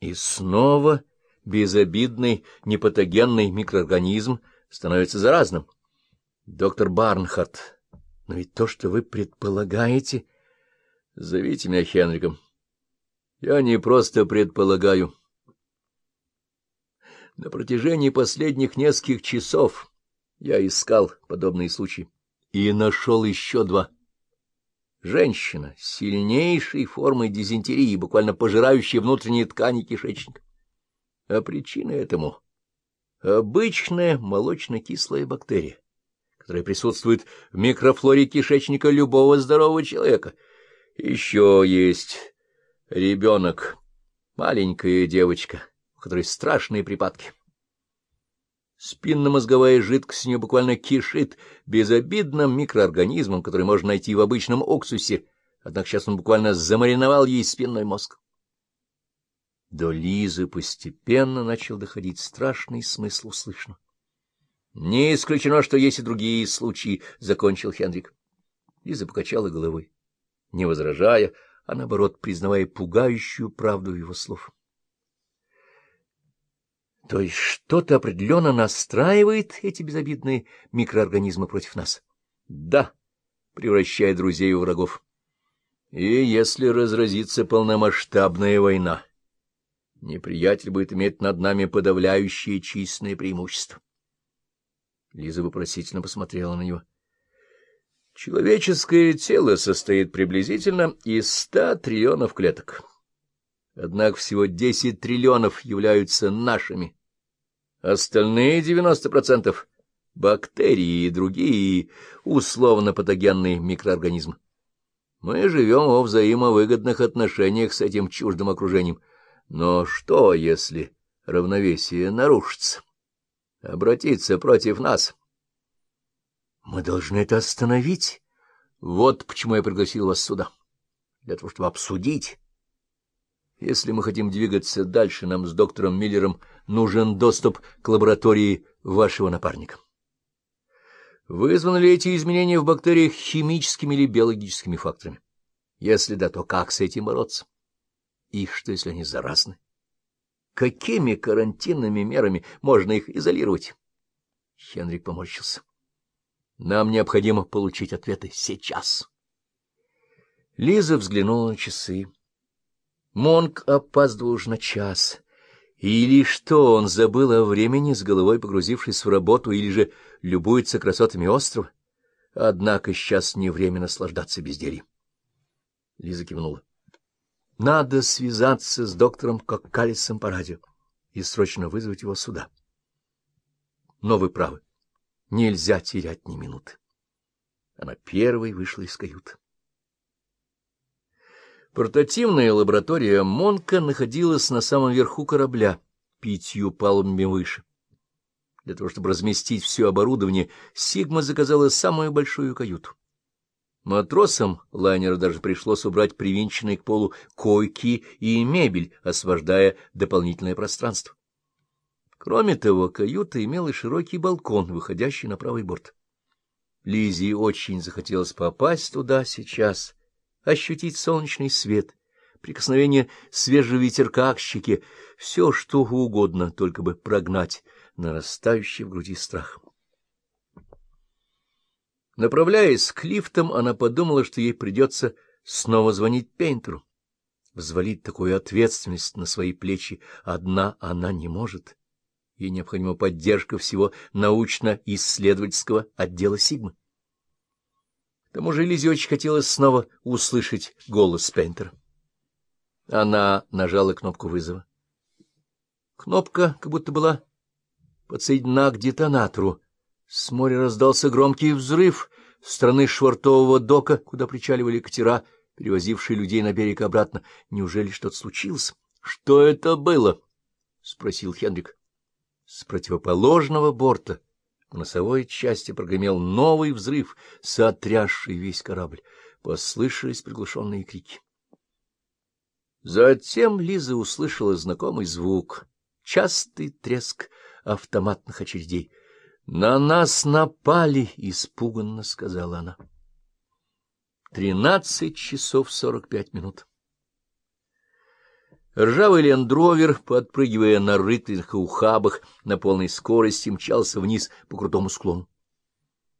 И снова безобидный, непатогенный микроорганизм становится заразным. Доктор Барнхарт, но ведь то, что вы предполагаете... Зовите меня Хенриком. Я не просто предполагаю. На протяжении последних нескольких часов я искал подобные случаи и нашел еще два. Женщина сильнейшей формой дизентерии, буквально пожирающая внутренние ткани кишечника. А причина этому — обычная молочно-кислая бактерия, которая присутствует в микрофлоре кишечника любого здорового человека. Еще есть ребенок, маленькая девочка, у которой страшные припадки. Спинномозговая жидкость у нее буквально кишит безобидным микроорганизмом, который можно найти в обычном уксусе, однако сейчас он буквально замариновал ей спинной мозг. До Лизы постепенно начал доходить страшный смысл услышанного. — Не исключено, что есть и другие случаи, — закончил Хенрик. Лиза покачала головой, не возражая, а наоборот признавая пугающую правду его слов. То есть что-то определенно настраивает эти безобидные микроорганизмы против нас? Да, превращая друзей в врагов. И если разразится полномасштабная война, неприятель будет иметь над нами подавляющее численное преимущество. Лиза вопросительно посмотрела на него. Человеческое тело состоит приблизительно из ста триллионов клеток. Однако всего десять триллионов являются нашими. Остальные девяносто процентов — бактерии и другие условно-патогенные микроорганизмы. Мы живем во взаимовыгодных отношениях с этим чуждым окружением. Но что, если равновесие нарушится? Обратиться против нас? Мы должны это остановить. Вот почему я пригласил вас сюда. Для того, чтобы обсудить если мы хотим двигаться дальше, нам с доктором Миллером нужен доступ к лаборатории вашего напарника. Вызваны ли эти изменения в бактериях химическими или биологическими факторами? Если да, то как с этим бороться? И что, если они заразны? Какими карантинными мерами можно их изолировать? Хенрик поморщился. Нам необходимо получить ответы сейчас. Лиза взглянула на часы. Монк опаздывал уж на час. Или что, он забыл о времени, с головой погрузившись в работу, или же любуется красотами острова? Однако сейчас не время наслаждаться бездельем. Лиза кивнула. Надо связаться с доктором Коккалисом по радио и срочно вызвать его сюда. Но вы правы. Нельзя терять ни минуты. Она первой вышла из каюты. Портативная лаборатория Монка находилась на самом верху корабля, пятью палубами выше. Для того, чтобы разместить все оборудование, Сигма заказала самую большую каюту. Матросам лайнера даже пришлось убрать привинченные к полу койки и мебель, освобождая дополнительное пространство. Кроме того, каюта имела широкий балкон, выходящий на правый борт. Лизе очень захотелось попасть туда сейчас — ощутить солнечный свет, прикосновение свежего ветерка к щеке, все что угодно, только бы прогнать нарастающий в груди страх. Направляясь к лифтам, она подумала, что ей придется снова звонить Пейнтеру. Взвалить такую ответственность на свои плечи одна она не может. Ей необходима поддержка всего научно-исследовательского отдела Сигмы. К тому же Лизе очень хотелось снова услышать голос Пейнтера. Она нажала кнопку вызова. Кнопка как будто была подсоединена к детонатору. С моря раздался громкий взрыв с стороны швартового дока, куда причаливали катера, перевозившие людей на берег обратно. Неужели что-то случилось? — Что это было? — спросил Хенрик. — С противоположного борта в носовой части прогремел новый взрыв, сотрясший весь корабль. Послышались приглушенные крики. Затем Лиза услышала знакомый звук, частый треск автоматных очередей. — На нас напали! — испуганно сказала она. Тринадцать часов сорок пять минут. Ржавый лендровер, подпрыгивая на рытых ухабах, на полной скорости мчался вниз по крутому склону.